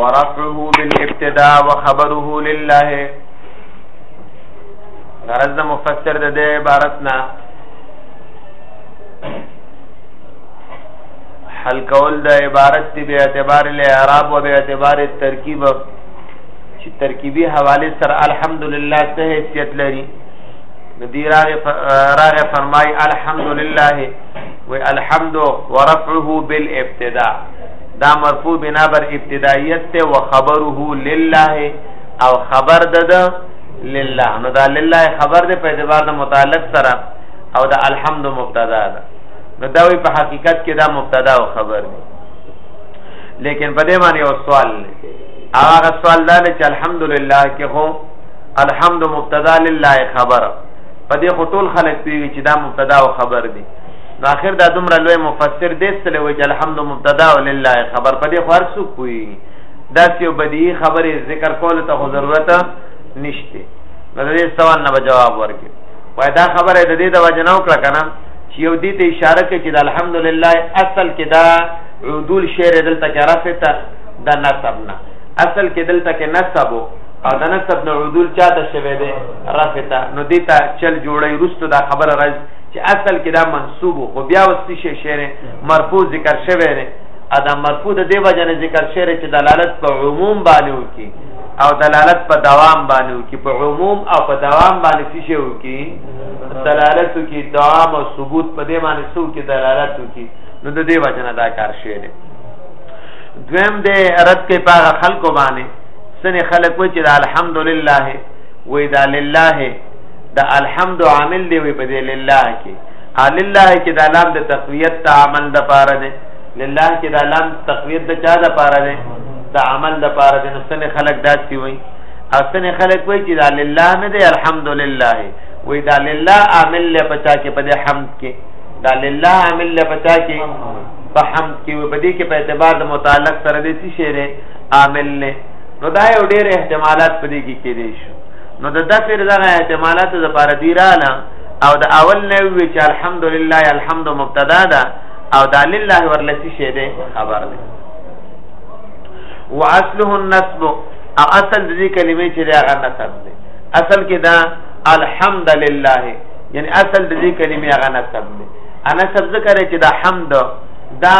ورفعه بالابتداء وخبره لله غرض مفسر د دې عبارت نه حل کول د عبارت دی به اعتبار له اعراب او به اعتبار ترکیب چې ترکیبی حواله سره الحمدلله ته حیثیت لري ندی راغه فرمای الحمدلله وی الحمد ورفعه بالابتداء دا مرفوع بنا بر ابتدائیت ته وخبره لله او خبر دد لله نو دا لله خبر ده په اعتبار د متعلق سره او دا الحمد مبتدا ده نو دا وی په حقیقت کې دا مبتدا او خبر دی لیکن په دې معنی او سوال هغه سوال دا چې الحمدلله کې هو الحمد مبتدا لله خبر په دې خو ټول خلک پیږي چې دا مبتدا او خبر دي نو اخر دا دومره لوی مفسر دې سره وایي چې الحمد مبتدا او لله خبر په دې خو هر څوک کوي دا یو بدیهي خبرې ذکر کول ته خو ضرورت نشته نو دې سوال نه جواب ورکړي وای دا خبره د دې د وجنو کړه کنه چې یو دې ته اشاره کوي چې الحمدلله اصل کې دا عدول شعر دلته کې رافته د نسب نه اصل کې دلته کې نسب او د نسب نه عدول چاته شوی دی رفع ته نو دې ته چل جوړی رستو دا خبره راځي چې اصل کې دا منصوب خو بیا وستی شي شعر مرفوع ذکر شوی دی ادا مرفوع د دې وجه نه ذکر شعر چې دلالت په عموم باندې وکي او دلالت په دوام باندې وکي په عموم او په دوام باندې څه شي وکي دلالت وکي دوام او ثبوت په دې باندې څو کې دلالت وکي نو د دې وجه نه دا کار شوی دی دویم دې رد کې پاغه خلکو باندې سنه خلک وای چې دا الحمدلله وای دا لله دا الحمد عامل دی وای په دې لله کې لله کې دا لام د تقویت ته عمل د پاره دی لله کې دا لام تقویت د چا د پاره دی دا عمل د پاره دی نو سنه خلک داسي وای او سنه خلک وای چې دا لله نه دی الحمدلله وای دا لله عامل له پچا کې په دې حمد کې دا لله عامل له پچا کې په حمد کې په دې کې په اعتبار د متعلق سره دې څه شی عامل نه نو دا یو ډیر احتمالات پدې کې کې دي شو نو د دفر دغه احتمالات د لپاره دی رااله او د اول نه وی چې الحمدلله الحمد مبتدا ده او دا لله ورلسی شه ده خبر ده واصله النصب او اصل د دې کلمې چې دا غنه نصب ده اصل کې دا الحمدلله یعنی اصل د دې کلمې غنه نصب ده انا سبز کرے چې دا حمد دا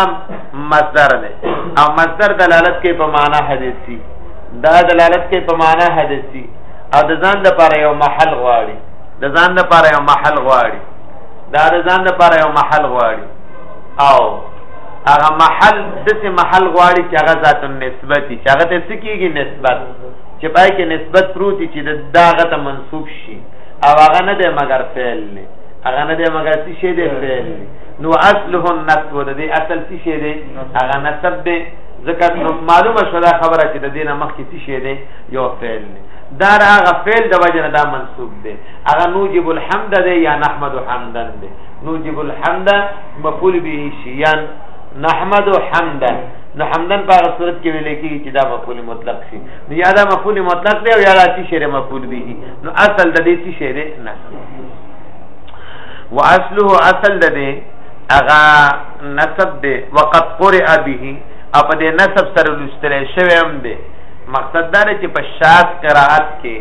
مصدر دی او مصدر دلالت کوي په معنا حدیثي دا دلالت کوي په معنا حدیثي او د ځان لپاره یو محل غواړي د ځان لپاره یو محل غواړي دا د ځان لپاره یو محل غواړي او هغه محل دسه محل غواړي چې هغه ذات نسبت چې هغه ته سکیږي نسبت چې پای کې نسبت پروتي چې داغه ته منسوب شي او هغه نه دی مگر فعل نه هغه نه دی مگر څه شی دی فعل نو اصله النسب د دې اصل څه شی دی هغه نسب دی ځکه نو معلومه شو دا خبره چې د دې نه مخکې څه شی دی یو فعل دی دا هغه فعل د وجه دا منسوب دی هغه نوجب الحمد دی یا نحمد حمدا دی نوجب الحمد مفعول به شي یا نحمد حمدا نو حمدن په هغه صورت کې ویل کېږي چې دا مفعول مطلق شي نو یا دا مفعول مطلق دی او یا دا چې شی مفعول به نو اصل د دې څه شی دی نسب واصله اصل د دې اغا نسب دی وقد قرئ به او په دې نسب سره لوستل شوی هم دی مقصد دا دی چې په شاد قرائت کې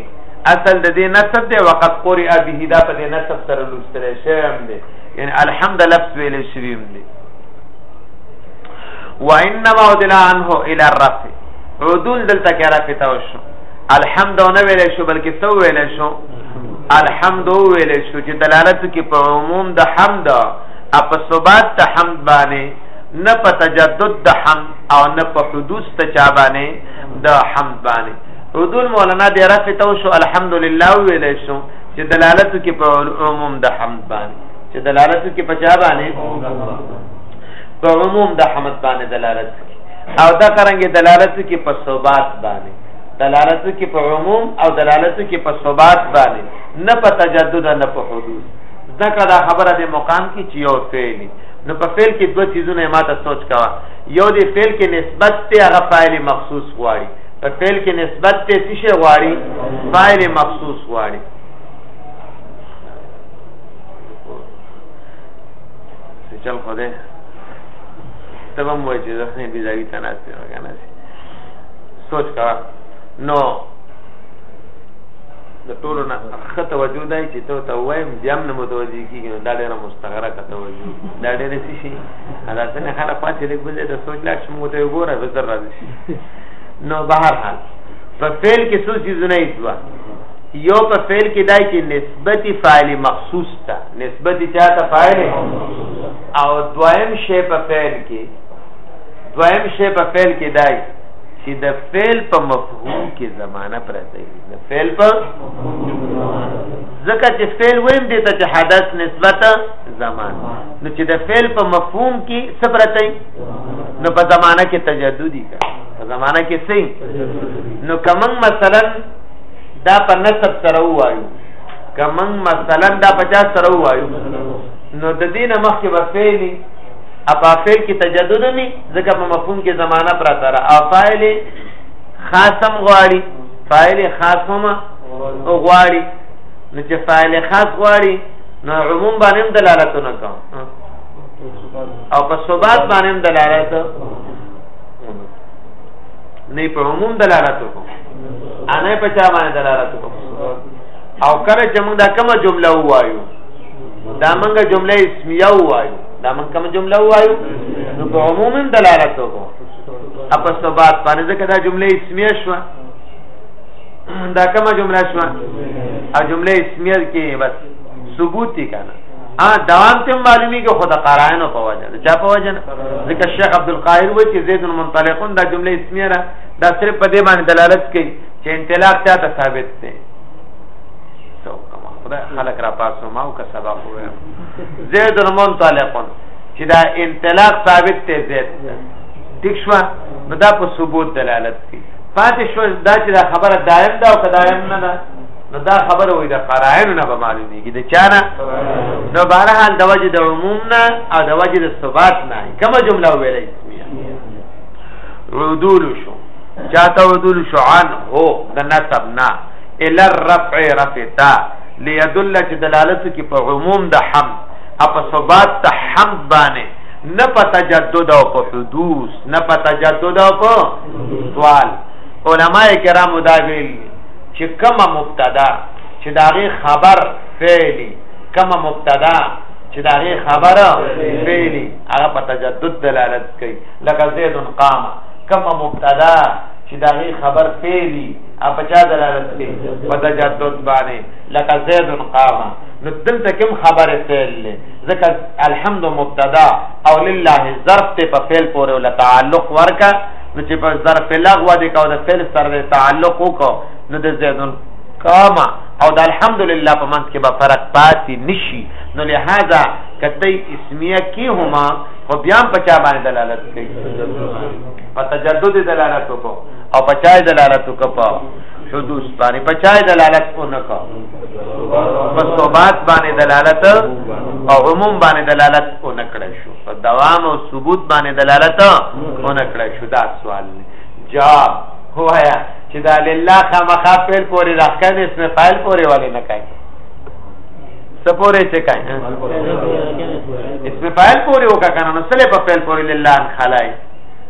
اصل د دې نسب دی وقد قرئ به دا په دې نسب سره لوستل شوی هم دی یعنی الحمد لفظ ویل شوی هم دی وانما ودل عنه الى الرفع عدول دلته کې راکته وشو الحمد نه ویل شو بلکې تو ویل شو الحمد ویل شو چې دلالت کې په عموم د حمد او په ثبات ته حمد باندې نه په تجدد د حمد او نه په حدوث ته چا باندې د حمد باندې حدود مولانا د رفع تو شو الحمدلله ویل شو چې دلالت کې په عموم د حمد باندې چې دلالت کې په چا باندې په عموم د حمد باندې دلالت او دا څنګه دلالت کې په ثبات باندې دلالت کې په عموم او دلالت کې په ثبات باندې نه په تجدد نه په حدوث ځکه دا خبره د مقام کې چې یو فعل نو په فعل کې دوه چیزونه ماته سوچ کاوه یو دی فعل کې نسبت ته هغه فاعل مخصوص غواړي په فعل کې نسبت ته څه شی غواړي فاعل مخصوص غواړي چل خو دې تبم وای چې ځنه بيځاوي تناسب وګڼل سوچ کا نو د ټولو نه ښه توجه دی چې ته ته وایم بیا هم نه متوجه کېږي نو دا ډېره مستغرقه توجه دا ډېره څه شي دا ځینې خلک پاتې لږ بل ته سوچ لاړ شي موږ ته یې ګوره بس در راضي شي نو بهرحال په فعل کې څو څیزونه یې دوه یو په فعل کې دای چې نسبتي فاعل مخصوص ته نسبتي چاته فاعل او دویم شی په فعل کې دویم شی په فعل کې دای چې د فعل په مفهوم کې زمانہ پرته وي د فعل په ځکه چې فعل ویم دي ته حدث نسبت زمانہ نو چې د فعل په مفهوم کې څه پرته نو په زمانہ کې تجددي کا په زمانہ کې سي نو کمن مثلا دا په نسب سره وایو کمن مثلا دا په چا سره وایو نو د دینه مخکې به فعلی اپا فعل کې تجدد نه ځکه په مفهوم کې زمانہ پراته را افایل خاصم غواړي فایل خاصم غواړي نو چې فایل خاص غواړي نو عموم باندې دلالت نه کوم او په ثبات باندې دلالت نه په عموم دلالت کوم انا په چا باندې دلالت کوم او کله چې موږ دا کومه جمله وایو دا موږ جمله اسمیه وایو دا موږ کوم جمله وایو نو په عموم دلالت وکړو اپا ثبات باندې ځکه دا جمله اسمیه شو دا کومه جمله شو ا جمله اسمیه کې بس ثبوت دي کنه ا دوام ته معلومی کې خدا قرائن په وجه دا چا په وجه ځکه شیخ عبد القاهر و چې زید المنطلقون دا جمله اسمیه را دا صرف په دې باندې دلالت کوي چې انطلاق ته ثابت دی سو کوم خدای خلق را پاسو ما او کا سبب وو زید منطلق چې دا انطلاق ثابت ته زید ټیک شو نو دا په ثبوت دلالت کوي پاتې شو دا چې دا خبره دائم ده او کدایم نه ده نو دا خبره وای د قرائن نه به معلومیږي د چانه نو بهرحال د وجه د عموم نه او د وجه د ثبات نه کومه جمله ویلې ردول شو چاته ردول شو عن هو د نسب نه الى الرفع رفتا ليدل چې دلالت کی په عموم د حمد اپ ثبات ته حمد باندې نه په تجدد او په حدوث نه په تجدد او په سوال علما کرام دا ویل چې کما مبتدا چې داغه خبر فعلی کما مبتدا چې داغه خبر فعلی هغه په تجدد دلالت کوي لکه زید قام کما مبتدا چې داغه خبر فعلی اپ چا دلالت کوي په تجدد باندې لکه زید قام نو دلته کوم خبره فعل له ځکه الحمد مبتدا او لله ظرف ته په فعل پورې ول تعلق ورکا نو چې په ظرف لغوه دي کو د فعل سره تعلق وکاو نو د زید قام او د الحمدلله په منځ کې به فرق پاتې نشي نو لہذا کته اسمیه کې هما خو بیا په چا باندې دلالت کوي په تجدد دلالت وکړو او په چای دلالت وکړه حدوث باندې په چای دلالت کو نه کو په ثبات باندې دلالت او عموم باندې دلالت کو نه کړی شو په دوام او ثبوت باندې دلالت کو نه کړی شو دا سوال دی جواب هوایا چې دا لله خامخا پیل پورې راخکې د اسم فاعل پورې والے نه کوي سپورې چې کوي اسم فاعل پورې وکړه کنه نو سره په پیل پورې لله خلای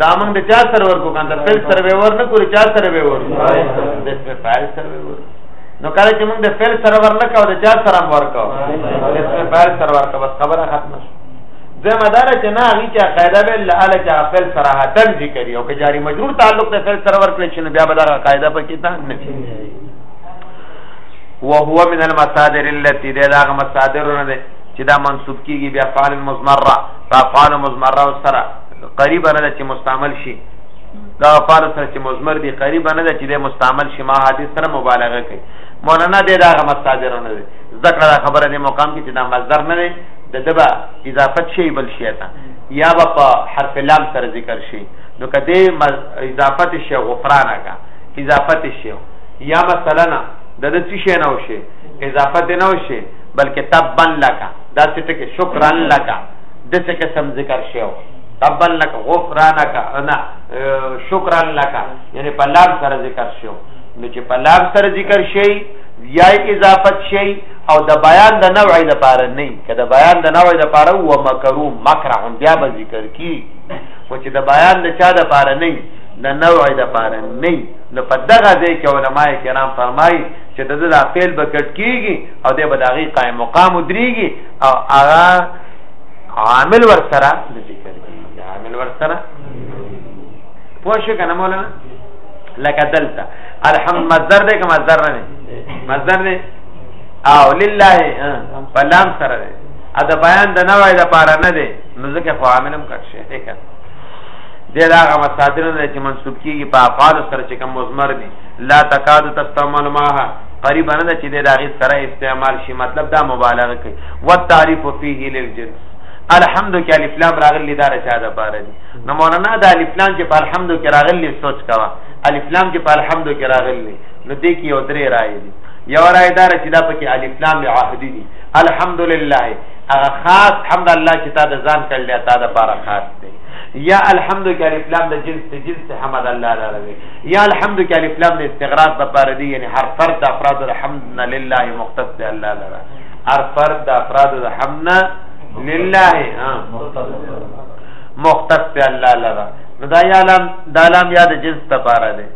دا موږ د چا سره ورکو کنده فل سره به ورنه کوو چا سره به ورکو د فعل سره به ورکو نو کله چې موږ د فعل سره ورنه کوو د چا سره ورکو د فعل سره ورکو بس خبره ختمه شو زمه دار چې نه هغه چې قاعده به لاله چې فعل سره هتل ذکر یو کې جاری مجرور تعلق د فعل سره ورکړي چې بیا به دا قاعده پکې تا نه وهو من المصادر التي دغه مصادرونه چې دا منصوب کیږي بیا فعل مضمره په افعال مضمره سره قریب نه چې مستعمل شي دا افعال سره چې مضمر دي قریب نه چې د مستعمل شي ما حدیث سره مبالغه کوي مولانا دې دا غمت صادر نه دي ذکر دا خبره دې مقام کې چې دا مصدر نه دی د دبا اضافت شي بل شي تا یا په حرف لام سره ذکر شي نو کدی اضافت شي غفران کا اضافت شي یا مثلا د دې شي نه وشي اضافت نه وشي بلکې تبا لك داسې ټکي شکرا لك دسه قسم ذکر شیو تبا لك غفرانك انا شکرا لك یعنی په لام سره ذکر شیو نو چې په لام سره ذکر شي یا اضافت شي او د بیان د نوع د پاره نه که د بیان د نوع د پاره و مکرو مکره بیا به ذکر کی و چې د بیان د چا د پاره نه د نوع د پاره نه نو په دغه ځای کې علما کرام فرمایي چې د دا فعل به کټ کیږي او د بداغي قائم مقام دريږي او هغه عامل ور سره د ذکر کیږي عامل ور سره پوه شو کنه مولانا لکه دلته الحمد مصدر دې کوم مصدر نه مصدر دې او لله په لام سره دې ا د بیان د نوای د پاره نه دې نو ځکه خو عاملم کټ شي دې کنه دې دا غو مصادر نه چې منسوب کیږي په افعال سره چې کوم مزمر دي لا تکاد تستعمل معها قریب نه ده چې د هغې سره استعمال شي مطلب دا مبالغه کوي والتعریف فيه للجنس الحمد کې الف لام راغلي دا رچا ده پاره دي نو مولانا دا الف لام چې په الحمد کې راغلي سوچ کوا الف لام چې په الحمد کې راغلي نو دې کې یو درې راي دي یو راي دا چې دا پکې الف لام عهدي دي الحمدلله هغه خاص حمد الله چې تا د ځان کړل تا د پاره خاص دی یا الحمد کې الف لام د جنس د جنس حمد الله لره یا الحمد کې الف لام د استغراق د پاره دی یعنی هر فرد د افراد الحمدنا لله مختص دی الله لرا هر فرد د افراد الحمدنا لله مختص دی الله لرا نو دا یا لام دا لام یاد جنس د پاره دی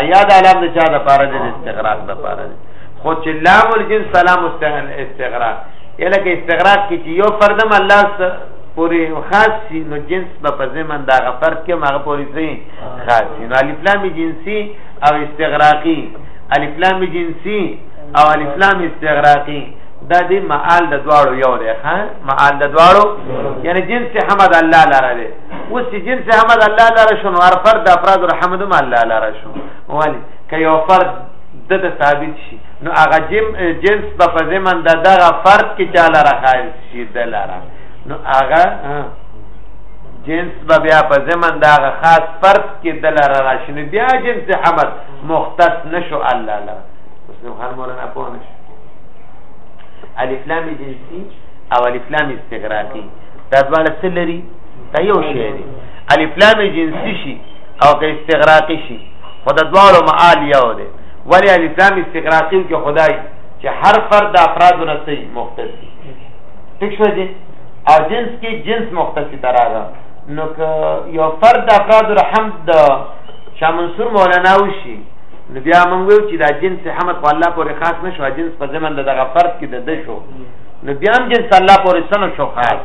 ایا دا لام د چا د پاره دی د استغراق د پاره دی خو چې لام الجنس سلام استغراق یله کې استغراق کې چې یو فردم الله پوری خاص شي نو جنس به په زمن دا غفر کې مغه پوری خاصی نو الف لام جنسی او استغراقی الف لام جنسی او الف لام استغراقی دا دی معال د دواړو یو دی ها معال د دواړو یعنی جنس حمد الله لاره دی اوس چې جنس حمد الله لاره شون هر فرد د افراد الحمد هم الله لاره شون ولی که یو فرد د ته ثابت شي نو هغه جم جنس په فزمن د دغه فرد کې چاله راخایل شي د لاره نو هغه جنس به بیا په زمن دا خاص فرد کې دلاره راشي نو بیا جنس حمل مختص نشو الله لره مسلم خان مولانا پوه نشو الف لام جنسی او الف لام استغراقی دا دواړه څه لري دا یو شی دی الف لام جنسی شي او که استغراقی شي خو دا دواړو معال یو دی ولی الف لام استغراقی کې خدای چې هر فرد د افرادو نه صحیح مختص دي ټیک شو دي او جنس کې جنس مختص ته راغی نو که یو فرد د افراد رحم د شاه منصور مولانا وشي نو بیا موږ ویو چې دا جنس حمد په الله پورې خاص نه شو جنس په زمن دغه فرد کې د د شو نو بیا هم جنس الله پورې سن شو خاص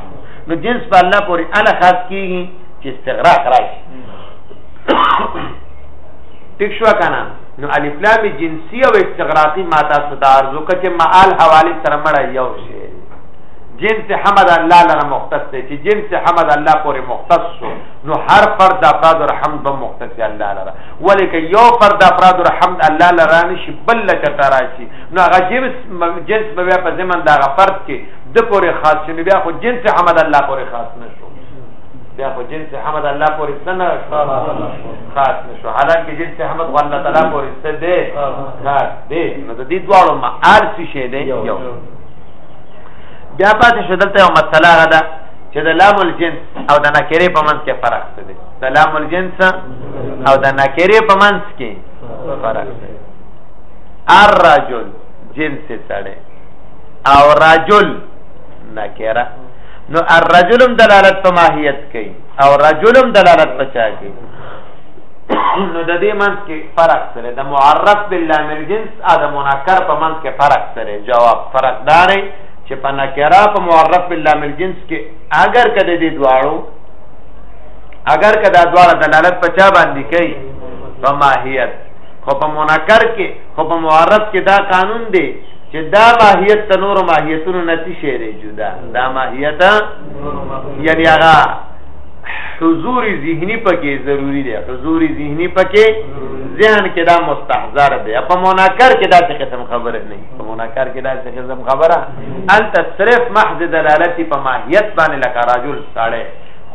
نو جنس په الله پورې اله خاص کیږي چې استغراق راشي ټیک شو کنه نو الف لام جنسی او استغراقی ما تاسو ته ارزو کچه معال حواله سره مړ یو شی جنس حمد الله لره مختص دی چې جنس حمد الله پورې مختص شو نو هر فرد د افراد الحمد به مختص الله لره ولې که یو فرد د افراد الحمد الله لره نشي بل چرته راشي نو هغه جنس جنس به بیا په زمن دا فرد کې د پورې خاص شي بیا خو جنس حمد الله پورې خاص نشو بیا خو جنس حمد الله پورې سنه خاص نشو حالانکه جنس حمد خو الله تعالی پورې ست دی خاص دی نو د دې دواړو ما ارث شي دی یو بیا پاتې شو دلته یو مسله هغه ده چې د لام الجنس او د نکرې په منځ کې فرق څه دی د لام الجنس او د نکرې په منځ کې فرق دی الرجل جنس سړی او رجل نکره نو الرجلم دلالت په ماهیت کوي او رجلم دلالت په چا کوي نو د دې منځ کې فرق سره د معرف باللام الجنس او د منکر په منځ کې فرق سره جواب فرق دار چې په نکره په معرف باللام الجنس کې اگر کده دې دواړو اگر کده دواړه دلالت په چا باندې کوي په ماهیت خو په منکر کې خو په معرف کې دا قانون دی چې دا ماهیت ته نور ماهیتونو نتی شي جدا دا ماهیت یعنی هغه حضور ذهنی پکې ضروری دی حضور ذهنی پکې ذهن کې دا مستحضر دی په منکر کې دا څه قسم خبره نه په منکر کې دا څه قسم خبره انت صرف محض دلالت په ماهیت باندې لکه رجل ساړه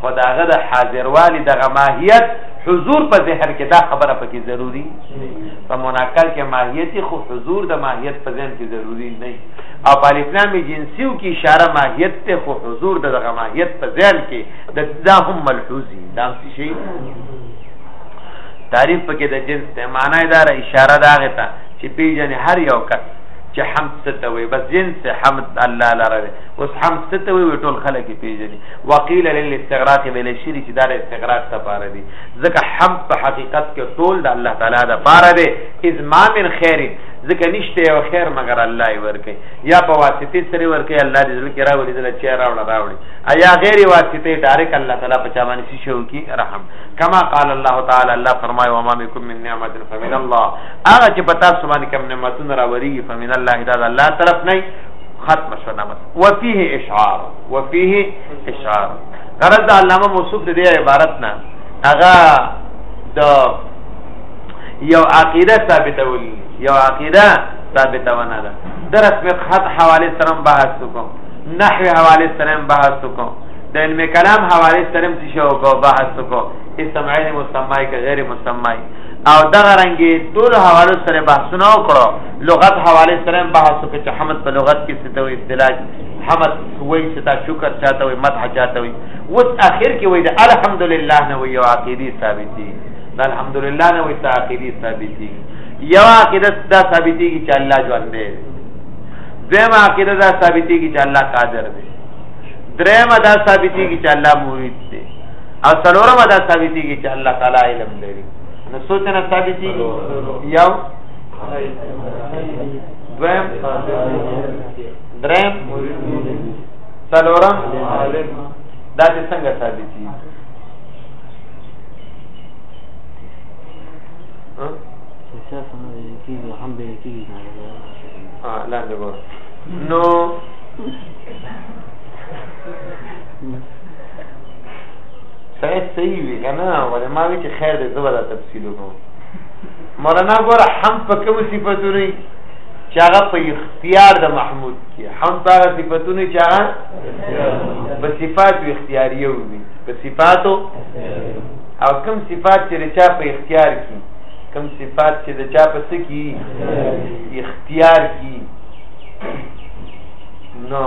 خداغه د حاضروالی دغه ماهیت حضور په ذهن کې دا خبره پکې ضروری په منکر کې ماهیت خو حضور د ماهیت په ذهن کې ضروری نه او په الاسلام جنسیو کې اشاره ماهیت ته خو حضور د دغه ماهیت په ځان کې د دا هم ملحوظ دي دا څه شي تعریف پکې د جنس ته معنی دار اشاره داغه ته چې پیجن هر یو کس چې حمد ته وي بس جنس حمد الله لره اوس حمد ته وي ټول خلک پیژني وقيل للاستغراق بل شری چې دا استغراق ته پاره دي ځکه حمد په حقیقت کې ټول د الله تعالی د پاره دي اذ ما من خیر ځکه نشته یو خیر مګر الله یې ورکي یا په واسطه سره ورکي الله دې زړه کې راولي دل چې راوړ راوړي ایا غیر واسطه ډایرک الله تعالی په چا باندې شو کی رحم کما قال الله تعالی الله فرمایي وما بكم من نعمت فمن الله هغه چې پتا سبحان کوم نعمتونه راوري فمن الله دا الله طرف نه ختم شو نعمت وفيه اشعار وفيه اشعار غرض علامه موصوف دې عبارت نه هغه د یو عقیده ثابتول یو عقیده ثابتونه ده درس په خط حواله سره بحث وکم نحو حواله سره بحث وکم د علم کلام حواله سره چې شو کو بحث وکم اسم عین مسمای که غیر مسمای او دغه رنګي ټول حواله سره بحثونه وکړو لغت حواله سره بحث وکړو چې حمد په لغت کې څه ته وي اصطلاح حمد وای چې تا شکر چاته وي مدح چاته وي اوس اخر کې وای د الحمدلله نه وي او عقيدي ثابتي دا الحمدلله نه وي تعقیدی ثابتي یو عقیده دا ثابتي چې الله ژوند دی دویم عقیده دا ثابتي چې الله قادر دی دریم دا ثابتي چې الله مرید دی او څلورم دا ثابتي چې الله تعالی علم لري نو سوچنه ثابتي یو دویم دریم څلورم دا څنګه ثابتي لاندې ګور نو سړی صحیح وي که نه ولې ما وی چې خیر دی زه به دا تفصیل وکړم مولانا ګوره هم په کومو صفتونو چې هغه په اختیار د محمود کې هم په هغه صفتونو چې هغه په صفات اختیاریه وي په صفاتو او کوم صفات چې د چا په اختیار کې کوم صفات چې د چا په څه کې اختیار کې نو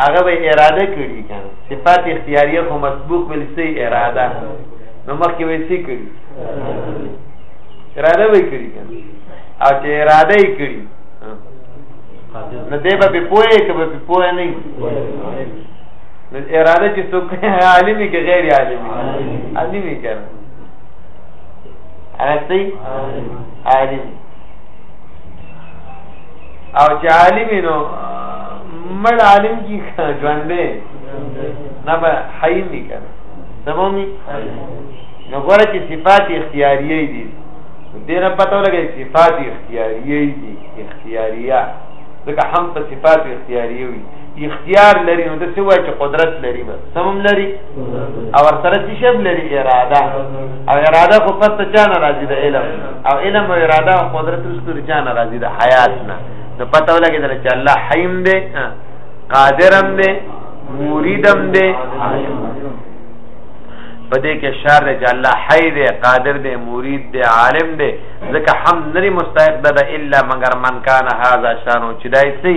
هغه به اراده کړي کنه صفات اختیاریه خو مسبوق بل سي اراده نو مخکې وې سي کړي اراده وې کړي کنه او چې اراده یې کړي نو دې به پوهه کې به پوهه نه نو اراده چې څوک عالمي کې غیر عالمي عالمي کې راځي عالمي او چې عالمي نو مړ عالم کی ژوندې نه به حي نه کړه سمومي نو ګوره چې صفات اختیاریه دي دینه پته ولګي صفات اختیاریه دي اختیاریه ځکه هم په صفات اختیاریه وي اختیار لري نو د څه وایي چې قدرت لري بس سمم لري او سره چې شب لري اراده او اراده خو پته چا نه راځي د علم او علم او اراده او قدرت رسول چا نه راځي د حیات نه نو پته ولګي چې الله حیم دی قادرم دی موریدم دی په دې کې شر دی چې الله حی دی قادر دی مرید دی عالم دی ځکه حمد نری مستحق ده الا مگر من کان هاذا شانو چې دای سي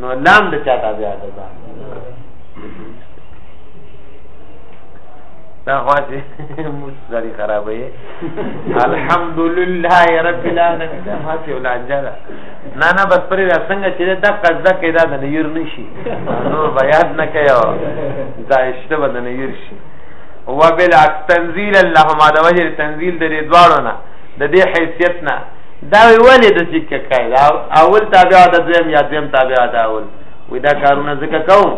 نو لام د چا تابع ده دا دا خواجه مستری خرابې الحمدلله رب العالمین دا خاصه ولانجه ده نه نه بس پرې دا څنګه چې دا قصدا کېدا د نیر نشي نو بیان نه کوي دا اشته بدن نیر شي وبالعکس تنزيل اللهم دا وجه تنزيل د دې دواړو نه د دې حیثیت نه دا وی ولې د سکه کوي دا اول تابع د دویم یا دویم تابع د اول وی دا کارونه ځکه کوم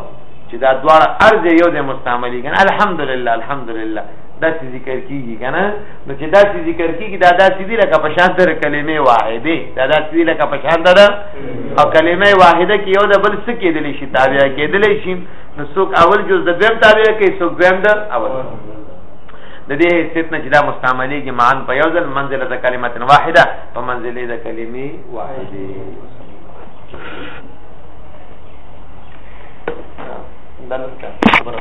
چې دا دواړه ارز یو د مستعملي کنه الحمدلله الحمدلله دا چې ذکر کیږي کنه نو چې دا چې ذکر کیږي دا دا چې دی لکه په شان در کلمې واحده دا دا چې لکه په شان ده او کلمې واحده کې یو د بل څه کېدلی شي تابع کېدلی شي نو څوک اول جز د دویم تابع کوي څوک دویم د اول د دې حیثیت نه چې دا مستعملېږي معا په یو ځل منزله د کلمت واحده په منزله د کلمې واحده دلته خبره